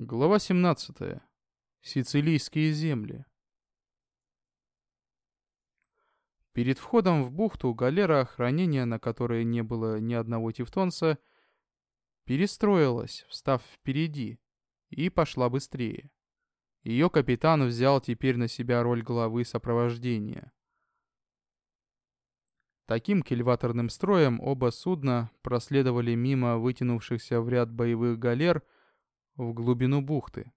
Глава 17. Сицилийские земли. Перед входом в бухту галера охранения, на которой не было ни одного тевтонца, перестроилась, встав впереди, и пошла быстрее. Ее капитан взял теперь на себя роль главы сопровождения. Таким кильваторным строем оба судна проследовали мимо вытянувшихся в ряд боевых галер в глубину бухты.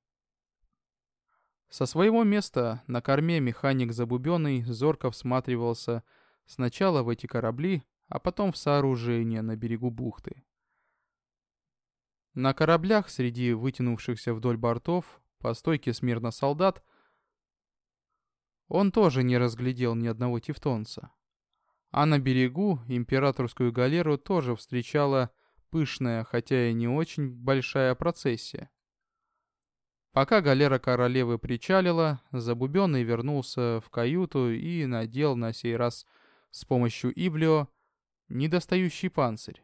Со своего места на корме механик Забубенный зорко всматривался сначала в эти корабли, а потом в сооружение на берегу бухты. На кораблях среди вытянувшихся вдоль бортов по стойке смирно солдат он тоже не разглядел ни одного тевтонца. А на берегу императорскую галеру тоже встречала пышная, хотя и не очень большая процессия. Пока галера королевы причалила, Забубенный вернулся в каюту и надел на сей раз с помощью Иблио недостающий панцирь.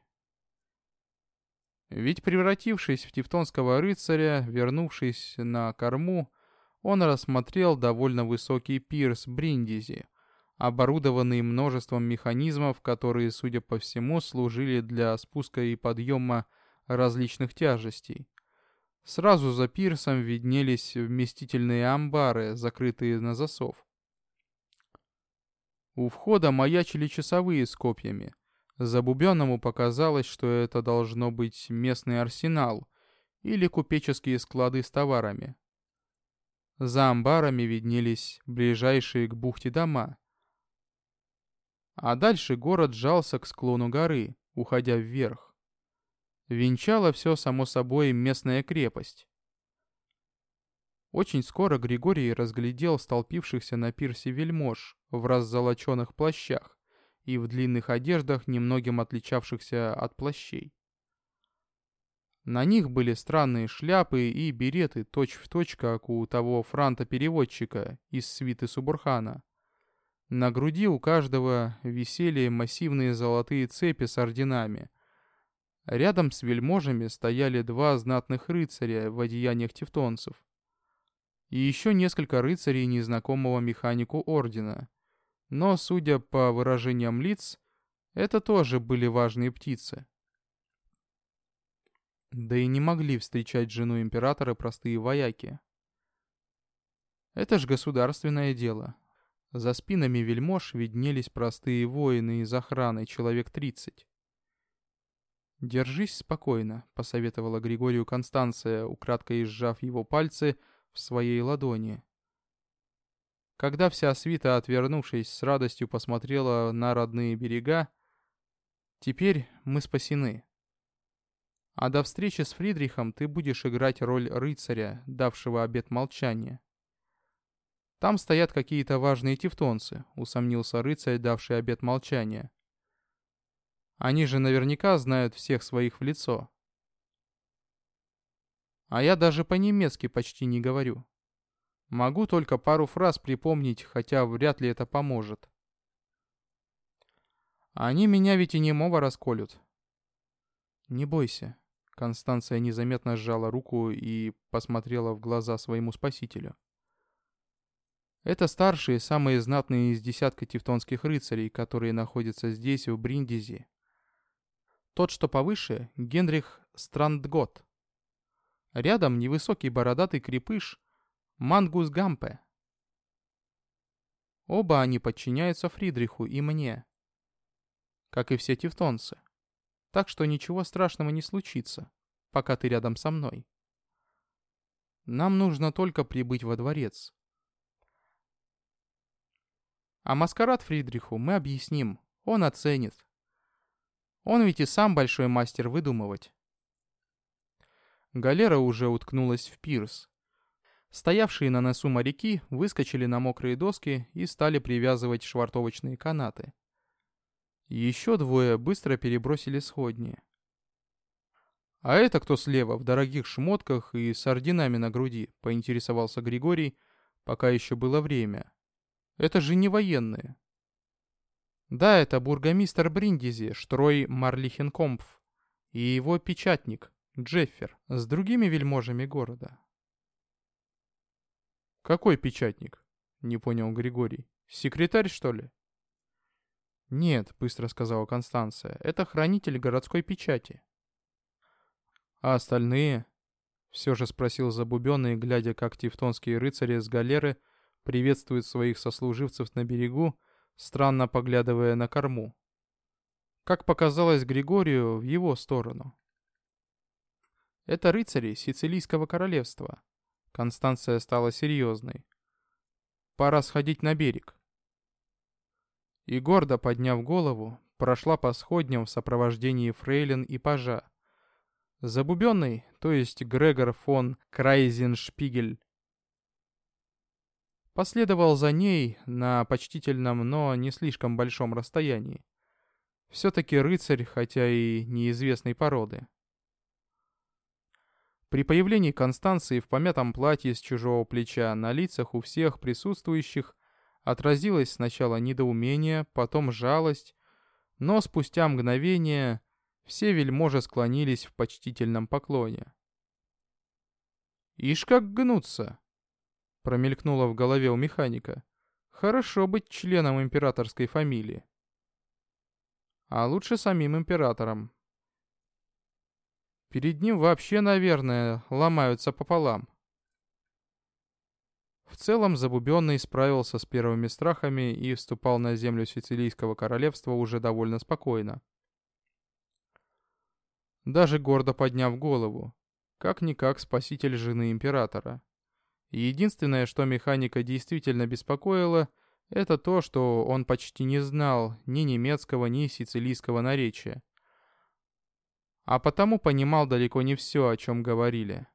Ведь превратившись в тевтонского рыцаря, вернувшись на корму, он рассмотрел довольно высокий пирс Бриндизи, оборудованный множеством механизмов, которые, судя по всему, служили для спуска и подъема различных тяжестей. Сразу за пирсом виднелись вместительные амбары, закрытые на засов. У входа маячили часовые с копьями. Забубенному показалось, что это должно быть местный арсенал или купеческие склады с товарами. За амбарами виднелись ближайшие к бухте дома. А дальше город сжался к склону горы, уходя вверх. Венчала все, само собой, местная крепость. Очень скоро Григорий разглядел столпившихся на пирсе вельмож в раззолоченных плащах и в длинных одеждах, немногим отличавшихся от плащей. На них были странные шляпы и береты, точь-в-точь, точь, как у того франта-переводчика из свиты Субурхана. На груди у каждого висели массивные золотые цепи с орденами. Рядом с вельможами стояли два знатных рыцаря в одеяниях тевтонцев. И еще несколько рыцарей незнакомого механику ордена. Но, судя по выражениям лиц, это тоже были важные птицы. Да и не могли встречать жену императора простые вояки. Это ж государственное дело, за спинами вельмож виднелись простые воины из охраны, человек тридцать. «Держись спокойно», — посоветовала Григорию Констанция, украдкой сжав его пальцы в своей ладони. Когда вся свита, отвернувшись, с радостью посмотрела на родные берега, «Теперь мы спасены. А до встречи с Фридрихом ты будешь играть роль рыцаря, давшего обет молчания. Там стоят какие-то важные тевтонцы, усомнился рыцарь, давший обет молчания. Они же наверняка знают всех своих в лицо. А я даже по-немецки почти не говорю. Могу только пару фраз припомнить, хотя вряд ли это поможет. Они меня ведь и немого расколют. Не бойся. Констанция незаметно сжала руку и посмотрела в глаза своему спасителю. Это старшие, самые знатные из десятка тевтонских рыцарей, которые находятся здесь, в Бриндизи. Тот, что повыше, Генрих Страндгот. Рядом невысокий бородатый крепыш Мангус Гампе. Оба они подчиняются Фридриху и мне, как и все тевтонцы. Так что ничего страшного не случится, пока ты рядом со мной. Нам нужно только прибыть во дворец, а маскарад Фридриху мы объясним. Он оценит. Он ведь и сам большой мастер выдумывать. Галера уже уткнулась в пирс. Стоявшие на носу моряки выскочили на мокрые доски и стали привязывать швартовочные канаты. Еще двое быстро перебросили сходни. «А это кто слева, в дорогих шмотках и с орденами на груди?» — поинтересовался Григорий, пока еще было время. Это же не военные. Да, это бургомистр Бриндизи, Штрой Марлихенкомпф, и его печатник, Джеффер, с другими вельможами города. «Какой печатник?» — не понял Григорий. «Секретарь, что ли?» «Нет», — быстро сказала Констанция, — «это хранитель городской печати». «А остальные?» — все же спросил Забубенный, глядя, как тевтонские рыцари с галеры приветствуют своих сослуживцев на берегу, странно поглядывая на корму. Как показалось Григорию, в его сторону. «Это рыцари Сицилийского королевства». Констанция стала серьезной. «Пора сходить на берег». И гордо подняв голову, прошла по сходням в сопровождении фрейлин и пажа. Забубенный, то есть Грегор фон Крайзеншпигель, последовал за ней на почтительном, но не слишком большом расстоянии. Все-таки рыцарь, хотя и неизвестной породы. При появлении Констанции в помятом платье с чужого плеча на лицах у всех присутствующих отразилось сначала недоумение, потом жалость, но спустя мгновение все вельможи склонились в почтительном поклоне. «Ишь как гнутся!» — промелькнуло в голове у механика. «Хорошо быть членом императорской фамилии». А лучше самим императором. Перед ним вообще, наверное, ломаются пополам. В целом, Забубенный справился с первыми страхами и вступал на землю Сицилийского королевства уже довольно спокойно даже гордо подняв голову. Как-никак спаситель жены императора. Единственное, что механика действительно беспокоило, это то, что он почти не знал ни немецкого, ни сицилийского наречия. А потому понимал далеко не все, о чем говорили.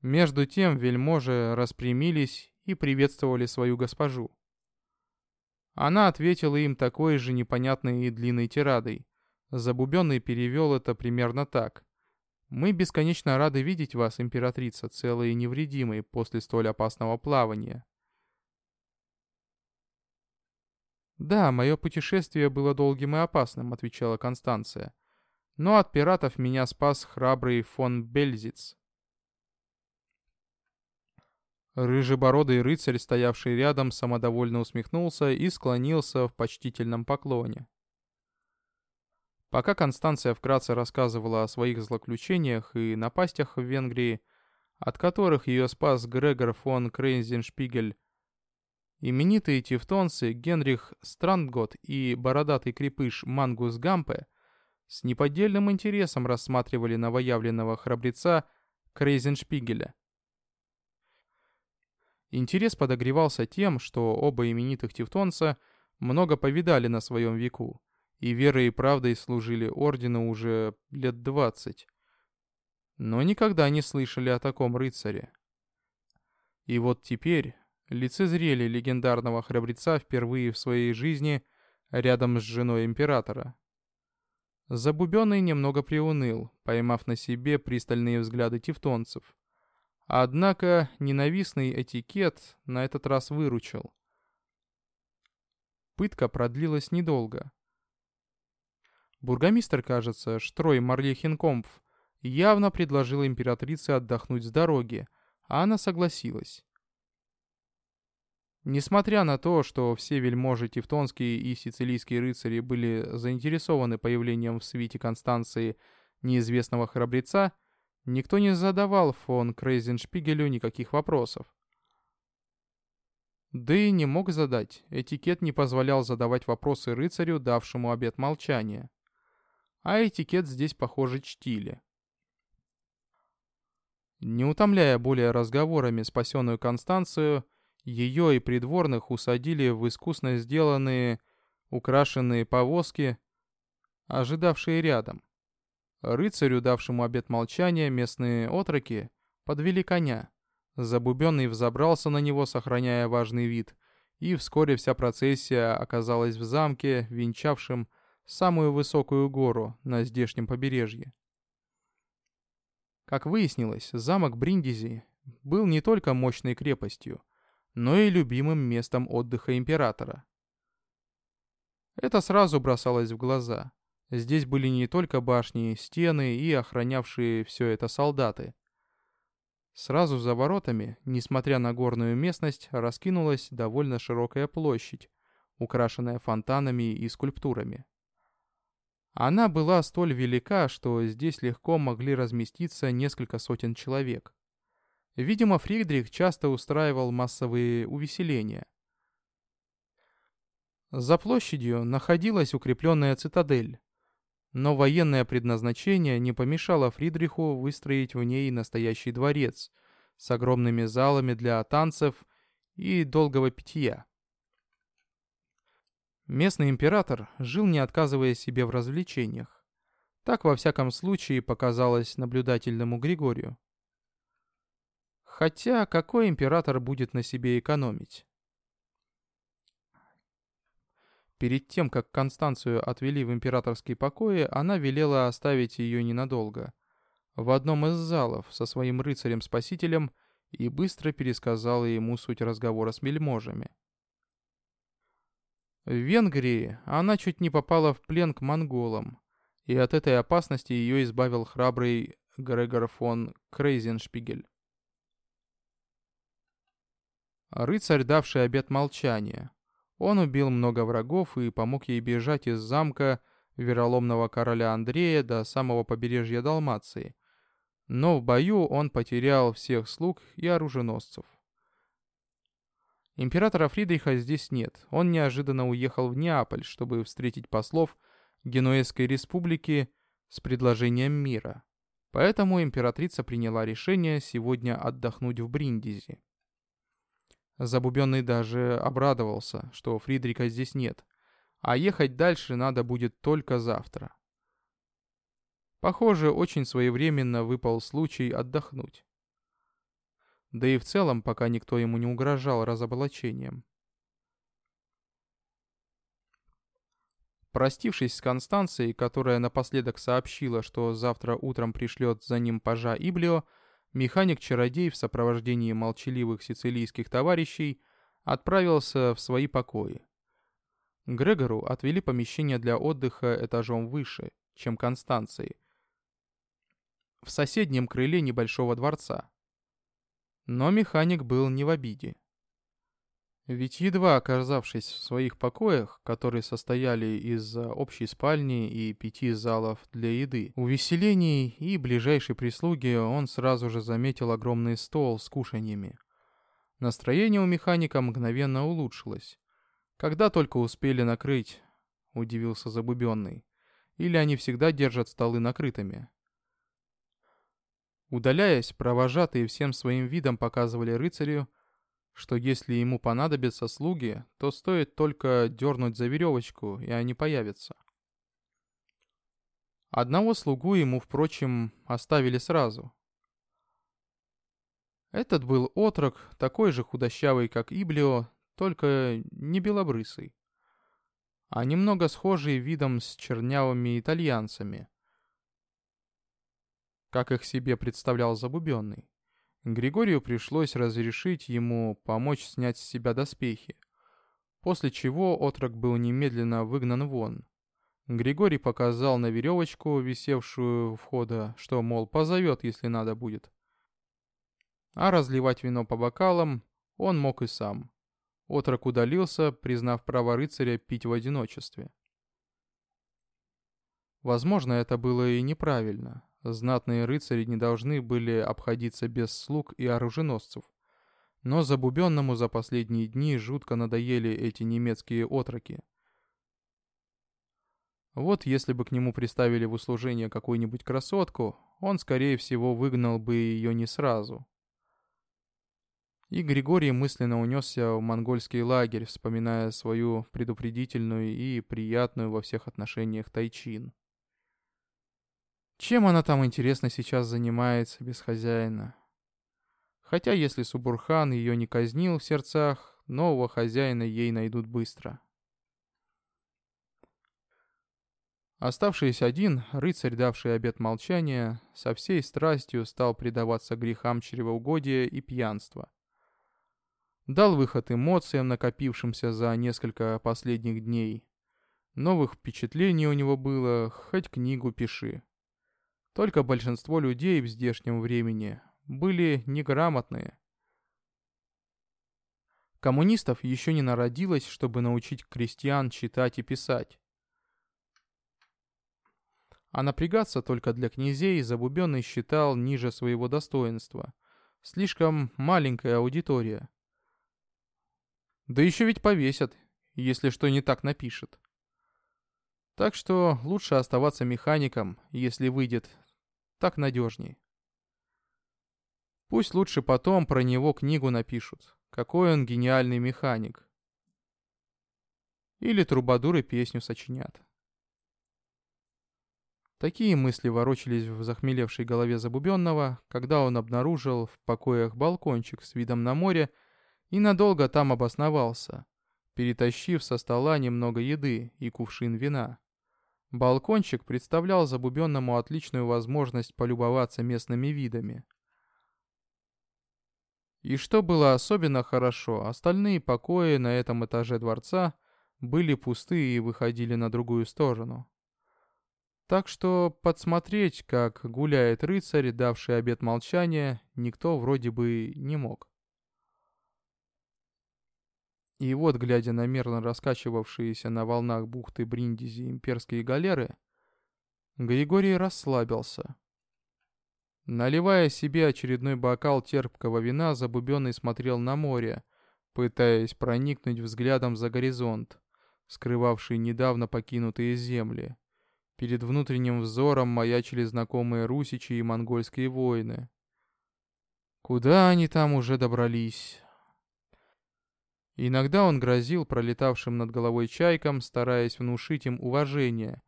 Между тем вельможи распрямились и приветствовали свою госпожу. Она ответила им такой же непонятной и длинной тирадой, Забубенный перевел это примерно так. «Мы бесконечно рады видеть вас, императрица, целой и невредимой после столь опасного плавания». «Да, мое путешествие было долгим и опасным», — отвечала Констанция. «Но от пиратов меня спас храбрый фон Бельзиц». Рыжебородый рыцарь, стоявший рядом, самодовольно усмехнулся и склонился в почтительном поклоне. Пока Констанция вкратце рассказывала о своих злоключениях и напастях в Венгрии, от которых ее спас Грегор фон Крейнзеншпигель, именитые тевтонцы Генрих Страндгот и бородатый крепыш Мангус Гампе с неподдельным интересом рассматривали новоявленного храбреца Крейзеншпигеля. Интерес подогревался тем, что оба именитых тевтонца много повидали на своем веку и верой и правдой служили ордену уже лет двадцать. Но никогда не слышали о таком рыцаре. И вот теперь лицезрели легендарного храбреца впервые в своей жизни рядом с женой императора. Забубенный немного приуныл, поймав на себе пристальные взгляды тевтонцев. Однако ненавистный этикет на этот раз выручил. Пытка продлилась недолго. Бургомистр, кажется, Штрой Марлихенкомпф, явно предложил императрице отдохнуть с дороги, а она согласилась. Несмотря на то, что все вельможи тевтонские и сицилийские рыцари были заинтересованы появлением в свите Констанции неизвестного храбреца, никто не задавал фон Крейзеншпигелю никаких вопросов. Да и не мог задать, этикет не позволял задавать вопросы рыцарю, давшему обет молчания а этикет здесь, похоже, чтили. Не утомляя более разговорами спасенную Констанцию, ее и придворных усадили в искусно сделанные, украшенные повозки, ожидавшие рядом. Рыцарю, давшему обет молчания, местные отроки подвели коня. Забубенный взобрался на него, сохраняя важный вид, и вскоре вся процессия оказалась в замке, венчавшем самую высокую гору на здешнем побережье. Как выяснилось, замок Бриндизи был не только мощной крепостью, но и любимым местом отдыха императора. Это сразу бросалось в глаза. Здесь были не только башни, стены и охранявшие все это солдаты. Сразу за воротами, несмотря на горную местность, раскинулась довольно широкая площадь, украшенная фонтанами и скульптурами. Она была столь велика, что здесь легко могли разместиться несколько сотен человек. Видимо, Фридрих часто устраивал массовые увеселения. За площадью находилась укрепленная цитадель, но военное предназначение не помешало Фридриху выстроить в ней настоящий дворец с огромными залами для танцев и долгого питья. Местный император жил не отказывая себе в развлечениях. Так, во всяком случае, показалось наблюдательному Григорию. Хотя, какой император будет на себе экономить? Перед тем, как Констанцию отвели в императорские покои, она велела оставить ее ненадолго. В одном из залов со своим рыцарем-спасителем и быстро пересказала ему суть разговора с вельможами. В Венгрии она чуть не попала в плен к монголам, и от этой опасности ее избавил храбрый Грегор фон Крейзеншпигель. Рыцарь, давший обет молчания. Он убил много врагов и помог ей бежать из замка вероломного короля Андрея до самого побережья Далмации. Но в бою он потерял всех слуг и оруженосцев. Императора Фридриха здесь нет. Он неожиданно уехал в Неаполь, чтобы встретить послов Генуэзской республики с предложением мира. Поэтому императрица приняла решение сегодня отдохнуть в Бриндизи. Забубенный даже обрадовался, что Фридрика здесь нет, а ехать дальше надо будет только завтра. Похоже, очень своевременно выпал случай отдохнуть. Да и в целом, пока никто ему не угрожал разоблачением. Простившись с Констанцией, которая напоследок сообщила, что завтра утром пришлет за ним пажа Иблио, механик-чародей в сопровождении молчаливых сицилийских товарищей отправился в свои покои. Грегору отвели помещение для отдыха этажом выше, чем Констанции, в соседнем крыле небольшого дворца. Но механик был не в обиде. Ведь едва оказавшись в своих покоях, которые состояли из общей спальни и пяти залов для еды, увеселений и ближайшей прислуги, он сразу же заметил огромный стол с кушаньями. Настроение у механика мгновенно улучшилось. Когда только успели накрыть, удивился Забубенный. Или они всегда держат столы накрытыми? Удаляясь, провожатые всем своим видом показывали рыцарю, что если ему понадобятся слуги, то стоит только дернуть за веревочку, и они появятся. Одного слугу ему, впрочем, оставили сразу. Этот был отрок, такой же худощавый, как Иблио, только не белобрысый, а немного схожий видом с чернявыми итальянцами, как их себе представлял Забубенный. Григорию пришлось разрешить ему помочь снять с себя доспехи, после чего отрок был немедленно выгнан вон. Григорий показал на веревочку, висевшую у входа, что, мол, позовет, если надо будет. А разливать вино по бокалам он мог и сам. Отрок удалился, признав право рыцаря пить в одиночестве. Возможно, это было и неправильно. Знатные рыцари не должны были обходиться без слуг и оруженосцев. Но Забубенному за последние дни жутко надоели эти немецкие отроки. Вот если бы к нему приставили в услужение какую-нибудь красотку, он, скорее всего, выгнал бы ее не сразу. И Григорий мысленно унесся в монгольский лагерь, вспоминая свою предупредительную и приятную во всех отношениях тайчин. Чем она там, интересно, сейчас занимается без хозяина? Хотя, если Субурхан ее не казнил в сердцах, нового хозяина ей найдут быстро. Оставшись один, рыцарь, давший обет молчания, со всей страстью стал предаваться грехам чревоугодия и пьянства. Дал выход эмоциям, накопившимся за несколько последних дней. Новых впечатлений у него было, хоть книгу пиши. Только большинство людей в здешнем времени были неграмотные. Коммунистов еще не народилось, чтобы научить крестьян читать и писать. А напрягаться только для князей Забубенный считал ниже своего достоинства. Слишком маленькая аудитория. Да еще ведь повесят, если что не так напишет. Так что лучше оставаться механиком, если выйдет. Так надежней. Пусть лучше потом про него книгу напишут. Какой он гениальный механик. Или трубадуры песню сочинят. Такие мысли ворочались в захмелевшей голове Забубенного, когда он обнаружил в покоях балкончик с видом на море и надолго там обосновался, перетащив со стола немного еды и кувшин вина. Балкончик представлял Забубенному отличную возможность полюбоваться местными видами. И что было особенно хорошо, остальные покои на этом этаже дворца были пусты и выходили на другую сторону. Так что подсмотреть, как гуляет рыцарь, давший обет молчания, никто вроде бы не мог. И вот, глядя на мерно раскачивавшиеся на волнах бухты Бриндизи имперские галеры, Григорий расслабился. Наливая себе очередной бокал терпкого вина, Забубенный смотрел на море, пытаясь проникнуть взглядом за горизонт, скрывавший недавно покинутые земли. Перед внутренним взором маячили знакомые русичи и монгольские воины. Куда они там уже добрались? Иногда он грозил пролетавшим над головой чайкам, стараясь внушить им уважение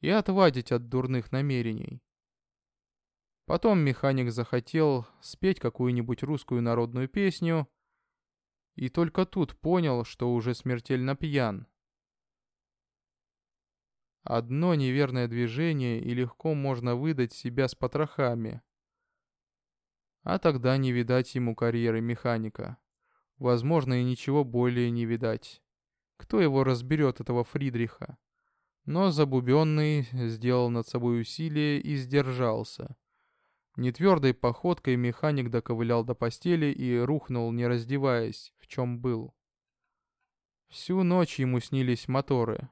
и отвадить от дурных намерений. Потом механик захотел спеть какую-нибудь русскую народную песню, и только тут понял, что уже смертельно пьян. Одно неверное движение, и легко можно выдать себя с потрохами. А тогда не видать ему карьеры механика. Возможно, и ничего более не видать. Кто его разберет, этого Фридриха? Но Забубенный сделал над собой усилие и сдержался. Нетвердой походкой механик доковылял до постели и рухнул, не раздеваясь, в чем был. Всю ночь ему снились моторы.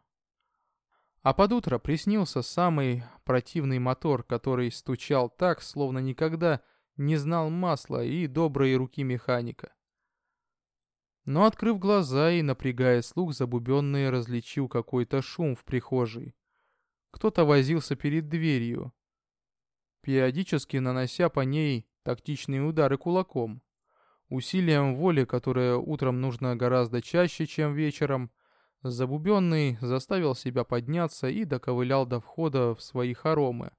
А под утро приснился самый противный мотор, который стучал так, словно никогда не знал масла и доброй руки механика. Но, открыв глаза и напрягая слух, забубенный различил какой-то шум в прихожей. Кто-то возился перед дверью, периодически нанося по ней тактичные удары кулаком. Усилием воли, которое утром нужно гораздо чаще, чем вечером, Забубенный заставил себя подняться и доковылял до входа в свои хоромы.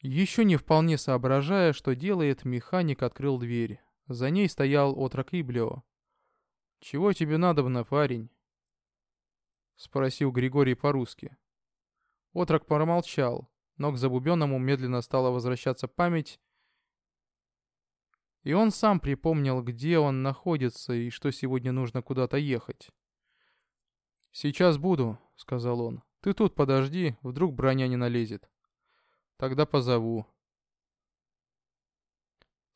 Еще не вполне соображая, что делает, механик открыл дверь. За ней стоял отрок Иблио. «Чего тебе надобно, парень?» Спросил Григорий по-русски. Отрок промолчал, но к Забубенному медленно стала возвращаться память, и он сам припомнил, где он находится и что сегодня нужно куда-то ехать. «Сейчас буду», — сказал он. «Ты тут подожди, вдруг броня не налезет. Тогда позову».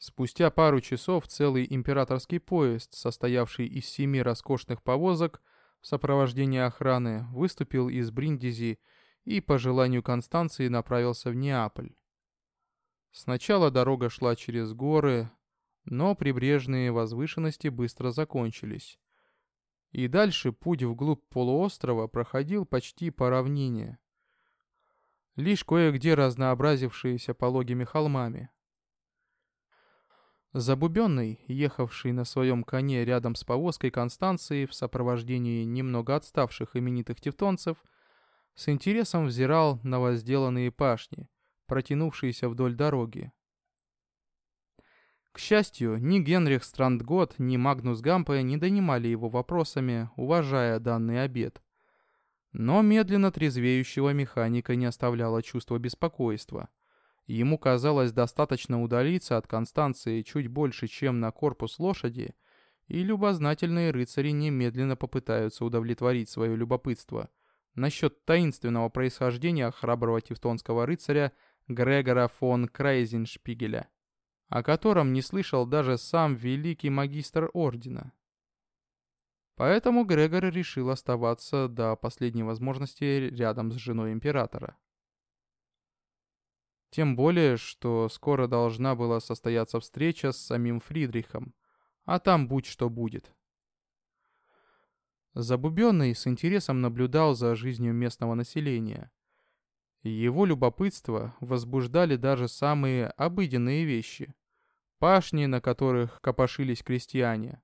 Спустя пару часов целый императорский поезд, состоявший из семи роскошных повозок в сопровождении охраны, выступил из Бриндизи и по желанию Констанции направился в Неаполь. Сначала дорога шла через горы, но прибрежные возвышенности быстро закончились. И дальше путь вглубь полуострова проходил почти по равнине. Лишь кое-где разнообразившиеся пологими холмами. Забубенный, ехавший на своем коне рядом с повозкой Констанции в сопровождении немного отставших именитых тевтонцев, с интересом взирал на возделанные пашни, протянувшиеся вдоль дороги. К счастью, ни Генрих Страндгот, ни Магнус Гампе не донимали его вопросами, уважая данный обед. Но медленно трезвеющего механика не оставляло чувство беспокойства. Ему казалось достаточно удалиться от Констанции чуть больше, чем на корпус лошади, и любознательные рыцари немедленно попытаются удовлетворить свое любопытство насчет таинственного происхождения храброго тевтонского рыцаря Грегора фон Крейзеншпигеля, о котором не слышал даже сам великий магистр Ордена. Поэтому Грегор решил оставаться до последней возможности рядом с женой императора. Тем более, что скоро должна была состояться встреча с самим Фридрихом, а там будь что будет. Забубенный с интересом наблюдал за жизнью местного населения. Его любопытство возбуждали даже самые обыденные вещи. Пашни, на которых копошились крестьяне.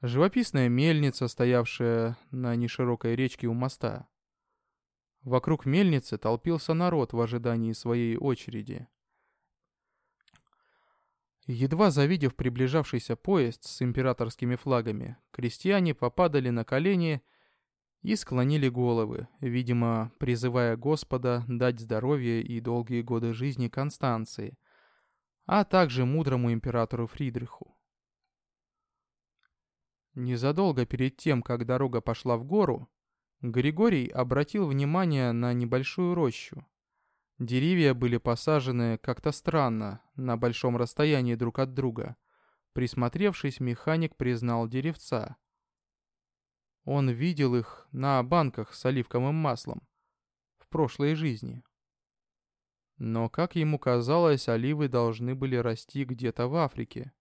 Живописная мельница, стоявшая на неширокой речке у моста. Вокруг мельницы толпился народ в ожидании своей очереди. Едва завидев приближавшийся поезд с императорскими флагами, крестьяне попадали на колени и склонили головы, видимо, призывая Господа дать здоровье и долгие годы жизни Констанции, а также мудрому императору Фридриху. Незадолго перед тем, как дорога пошла в гору, Григорий обратил внимание на небольшую рощу, Деревья были посажены как-то странно, на большом расстоянии друг от друга. Присмотревшись, механик признал деревца. Он видел их на банках с оливковым маслом в прошлой жизни. Но, как ему казалось, оливы должны были расти где-то в Африке.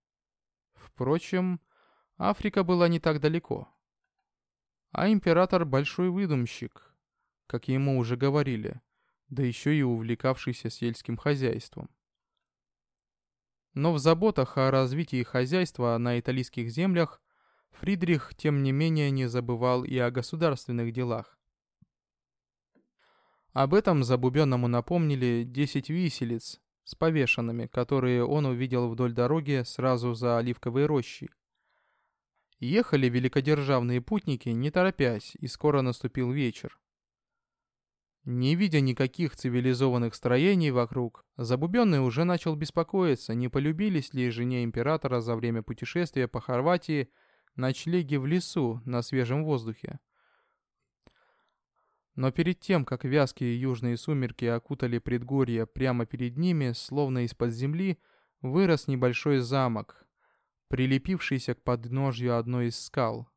Впрочем, Африка была не так далеко. А император большой выдумщик, как ему уже говорили – да еще и увлекавшийся сельским хозяйством. Но в заботах о развитии хозяйства на итальянских землях Фридрих, тем не менее, не забывал и о государственных делах. Об этом Забубенному напомнили 10 виселиц с повешенными, которые он увидел вдоль дороги сразу за Оливковой рощей. Ехали великодержавные путники, не торопясь, и скоро наступил вечер. Не видя никаких цивилизованных строений вокруг, Забубенный уже начал беспокоиться, не полюбились ли жене императора за время путешествия по Хорватии ночлеги в лесу на свежем воздухе. Но перед тем, как вязкие южные сумерки окутали предгорье прямо перед ними, словно из-под земли, вырос небольшой замок, прилепившийся к подножью одной из скал.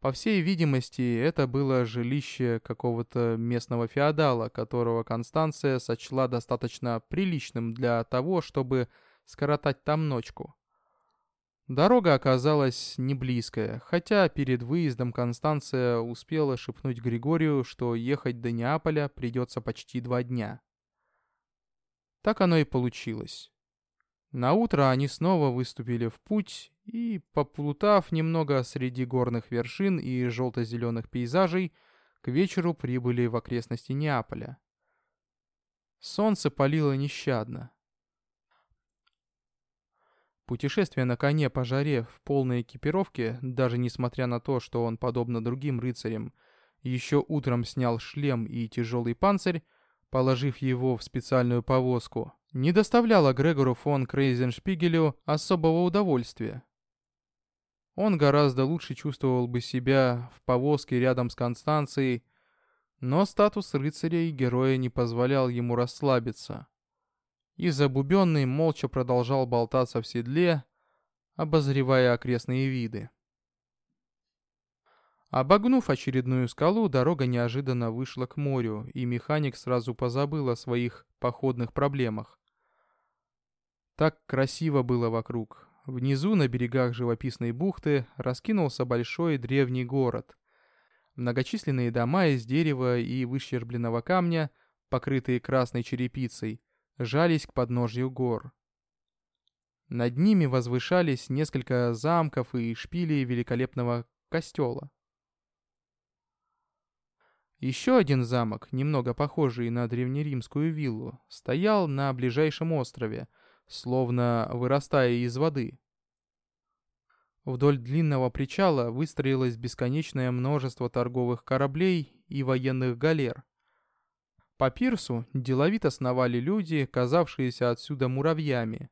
По всей видимости, это было жилище какого-то местного феодала, которого Констанция сочла достаточно приличным для того, чтобы скоротать там ночку. Дорога оказалась не близкая, хотя перед выездом Констанция успела шепнуть Григорию, что ехать до Неаполя придется почти два дня. Так оно и получилось. На утро они снова выступили в путь и, поплутав немного среди горных вершин и желто-зеленых пейзажей, к вечеру прибыли в окрестности Неаполя. Солнце палило нещадно. Путешествие на коне по жаре в полной экипировке, даже несмотря на то, что он, подобно другим рыцарям, еще утром снял шлем и тяжелый панцирь, положив его в специальную повозку, не доставляло Грегору фон Крейзеншпигелю особого удовольствия. Он гораздо лучше чувствовал бы себя в повозке рядом с Констанцией, но статус рыцаря и героя не позволял ему расслабиться. И забубенный молча продолжал болтаться в седле, обозревая окрестные виды. Обогнув очередную скалу, дорога неожиданно вышла к морю, и механик сразу позабыл о своих походных проблемах. Так красиво было вокруг. Внизу, на берегах живописной бухты, раскинулся большой древний город. Многочисленные дома из дерева и выщербленного камня, покрытые красной черепицей, жались к подножью гор. Над ними возвышались несколько замков и шпилей великолепного костела. Еще один замок, немного похожий на древнеримскую виллу, стоял на ближайшем острове – словно вырастая из воды. Вдоль длинного причала выстроилось бесконечное множество торговых кораблей и военных галер. По пирсу деловито сновали люди, казавшиеся отсюда муравьями.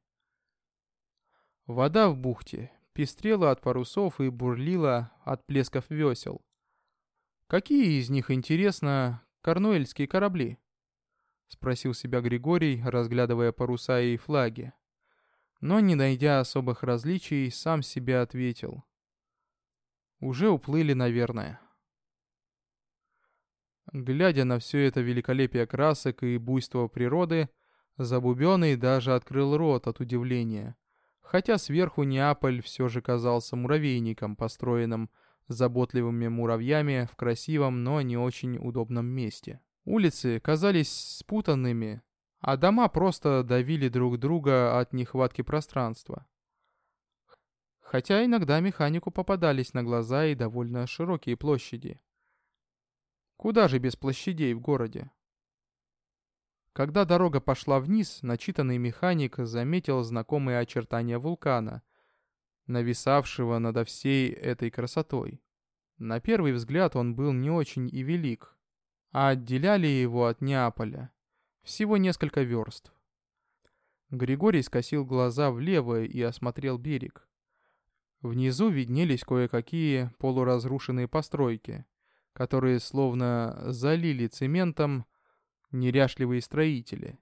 Вода в бухте пестрела от парусов и бурлила от плесков весел. Какие из них, интересно, корнуэльские корабли? Спросил себя Григорий, разглядывая паруса и флаги. Но, не найдя особых различий, сам себе ответил. Уже уплыли, наверное. Глядя на все это великолепие красок и буйство природы, Забубенный даже открыл рот от удивления. Хотя сверху Неаполь все же казался муравейником, построенным заботливыми муравьями в красивом, но не очень удобном месте. Улицы казались спутанными, а дома просто давили друг друга от нехватки пространства. Хотя иногда механику попадались на глаза и довольно широкие площади. Куда же без площадей в городе? Когда дорога пошла вниз, начитанный механик заметил знакомые очертания вулкана, нависавшего над всей этой красотой. На первый взгляд он был не очень и велик, а отделяли его от Неаполя всего несколько верст. Григорий скосил глаза влево и осмотрел берег. Внизу виднелись кое-какие полуразрушенные постройки — которые словно залили цементом неряшливые строители.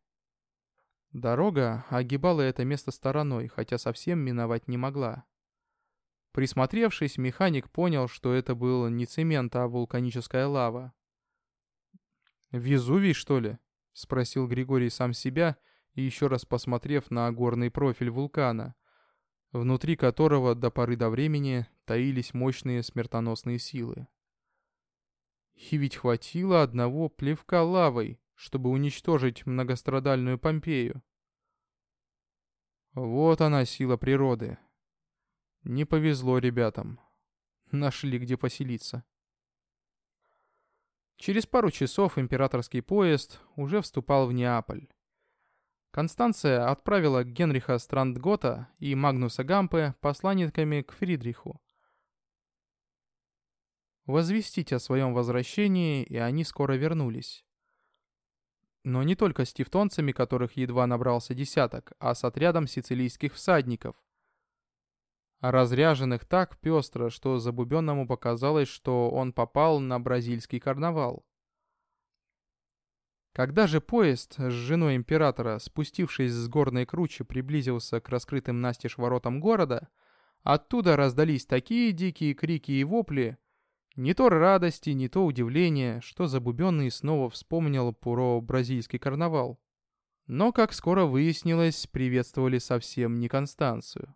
Дорога огибала это место стороной, хотя совсем миновать не могла. Присмотревшись, механик понял, что это был не цемент, а вулканическая лава. «Везувий, что ли?» — спросил Григорий сам себя, и еще раз посмотрев на горный профиль вулкана, внутри которого до поры до времени таились мощные смертоносные силы. И ведь хватило одного плевка лавой, чтобы уничтожить многострадальную Помпею. Вот она, сила природы. Не повезло ребятам. Нашли, где поселиться. Через пару часов императорский поезд уже вступал в Неаполь. Констанция отправила Генриха Страндгота и Магнуса Гампе посланниками к Фридриху, возвестить о своем возвращении, и они скоро вернулись. Но не только с тевтонцами, которых едва набрался десяток, а с отрядом сицилийских всадников. Разряженных так пестро, что Забубенному показалось, что он попал на бразильский карнавал. Когда же поезд с женой императора, спустившись с горной кручи, приблизился к раскрытым настежь воротам города, оттуда раздались такие дикие крики и вопли, не то радости, не то удивления, что Забубенный снова вспомнил про бразильский карнавал. Но, как скоро выяснилось, приветствовали совсем не Констанцию.